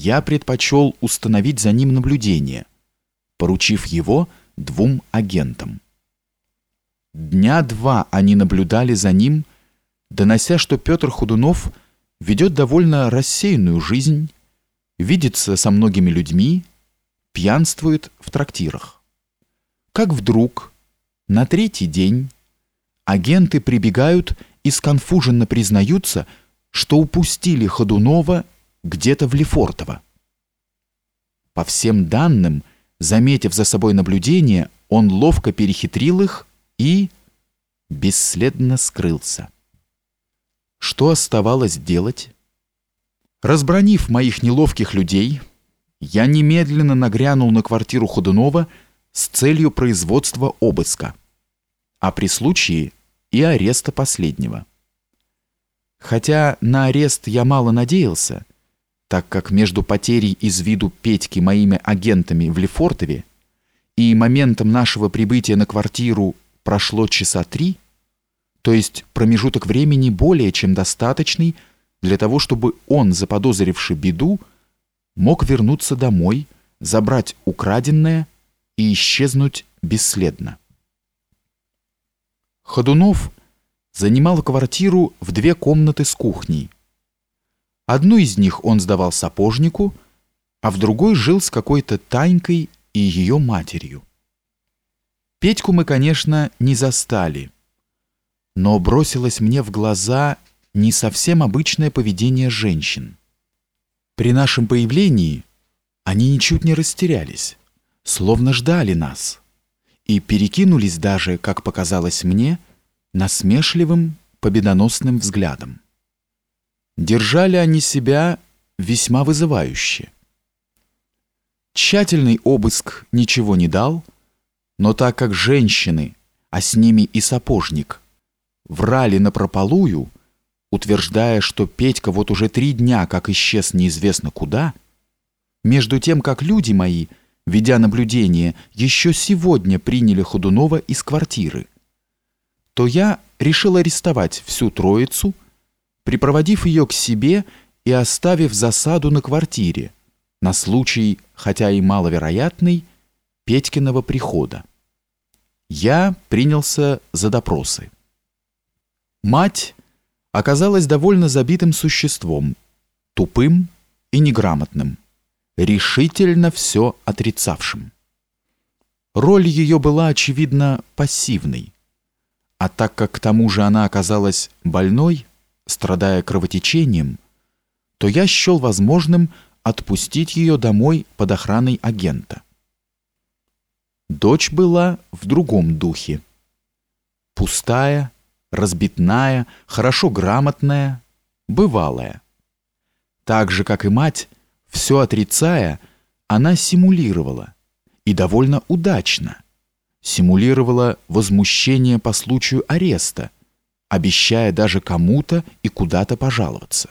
я предпочел установить за ним наблюдение, поручив его двум агентам. Дня два они наблюдали за ним, донося, что Петр Худунов ведет довольно рассеянную жизнь, видится со многими людьми, пьянствует в трактирах. Как вдруг, на третий день, агенты прибегают и сконфуженно признаются, что упустили Ходунова где-то в Лефортово. По всем данным, заметив за собой наблюдение, он ловко перехитрил их и бесследно скрылся. Что оставалось делать? Разбронив моих неловких людей, я немедленно нагрянул на квартиру Ходунова с целью производства обыска, а при случае и ареста последнего. Хотя на арест я мало надеялся, так как между потерей из виду Петьки моими агентами в Лефортове и моментом нашего прибытия на квартиру прошло часа три, то есть промежуток времени более чем достаточный для того, чтобы он, заподозривший беду, мог вернуться домой, забрать украденное и исчезнуть бесследно. Ходунов занимал квартиру в две комнаты с кухней. Одну из них он сдавал сапожнику, а в другой жил с какой-то Танькой и ее матерью. Петьку мы, конечно, не застали, но бросилось мне в глаза не совсем обычное поведение женщин. При нашем появлении они ничуть не растерялись, словно ждали нас, и перекинулись даже, как показалось мне, насмешливым, победоносным взглядом. Держали они себя весьма вызывающе. Тщательный обыск ничего не дал, но так как женщины, а с ними и сапожник, врали напропалую, утверждая, что Петька вот уже три дня как исчез неизвестно куда, между тем, как люди мои, ведя наблюдение, еще сегодня приняли Ходунова из квартиры, то я решил арестовать всю троицу – припроводив ее к себе и оставив засаду на квартире на случай, хотя и маловероятный, Петькиного прихода. Я принялся за допросы. Мать оказалась довольно забитым существом, тупым и неграмотным, решительно все отрицавшим. Роль ее была, очевидно, пассивной, а так как к тому же она оказалась больной, страдая кровотечением, то я счел возможным отпустить ее домой под охраной агента. Дочь была в другом духе. Пустая, разбитная, хорошо грамотная, бывалая. Так же, как и мать, все отрицая, она симулировала, и довольно удачно. Симулировала возмущение по случаю ареста, обещая даже кому-то и куда-то пожаловаться.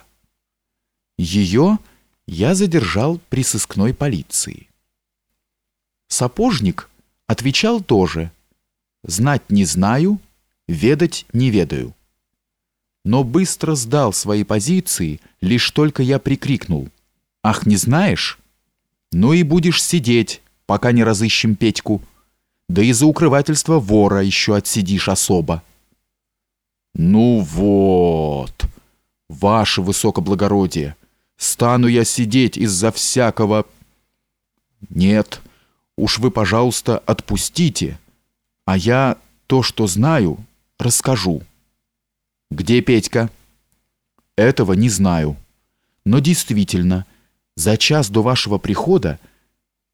Ее я задержал при сыскной полиции. Сапожник отвечал тоже «Знать не знаю, ведать не ведаю». Но быстро сдал свои позиции, лишь только я прикрикнул «Ах, не знаешь? Ну и будешь сидеть, пока не разыщем Петьку. Да и за укрывательство вора еще отсидишь особо». Ну вот, ваше высокоблагородие, стану я сидеть из-за всякого... Нет, уж вы, пожалуйста, отпустите, а я то, что знаю, расскажу. Где Петька? Этого не знаю. Но действительно, за час до вашего прихода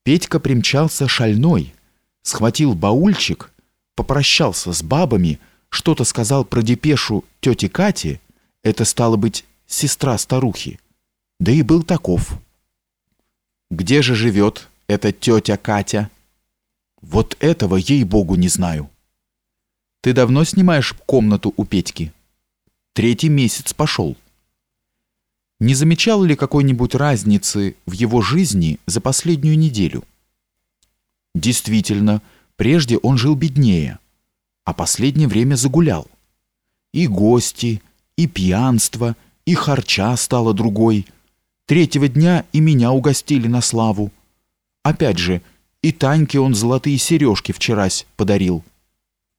Петька примчался шальной, схватил баульчик, попрощался с бабами, что-то сказал про депешу тети Кати, это стало быть сестра старухи, да и был таков. Где же живет эта тетя Катя? Вот этого ей-богу не знаю. Ты давно снимаешь комнату у Петьки? Третий месяц пошел. Не замечал ли какой-нибудь разницы в его жизни за последнюю неделю? Действительно, прежде он жил беднее – а последнее время загулял. И гости, и пьянство, и харча стало другой. Третьего дня и меня угостили на славу. Опять же, и Таньке он золотые сережки вчерась подарил.